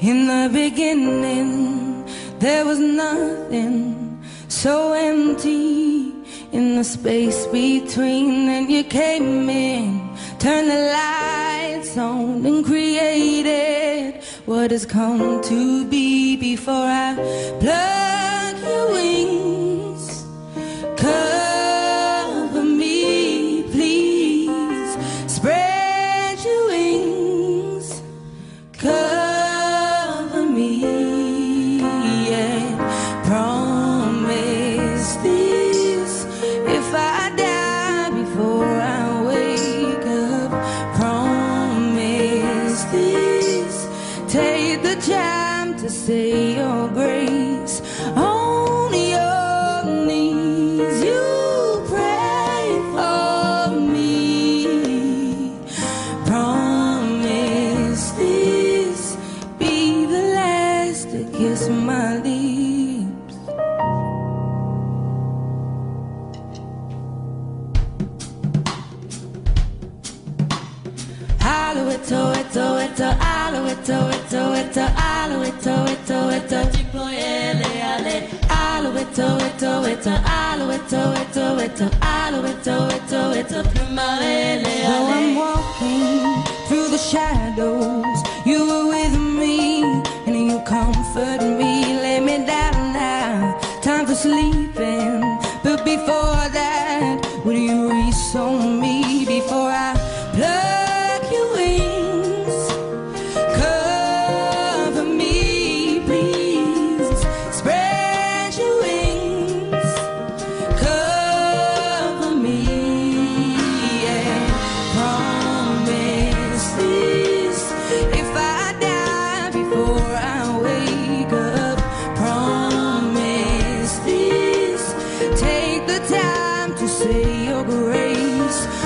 the beginning, there was nothing so empty in the space between. And you came in, turned the lights on, and created what has come to be before I plug your wings. This. Take the time to say your grace Tipo ele, ale. Though I'm walking through the shadows, you were with me, and you comfort me. Lay me down now, time for sleeping. Grace.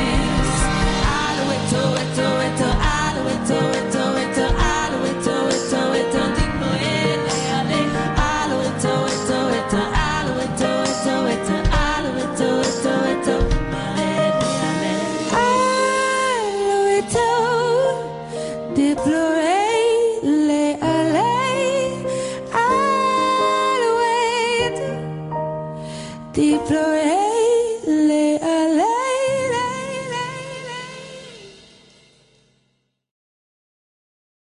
Alueto, deplorele.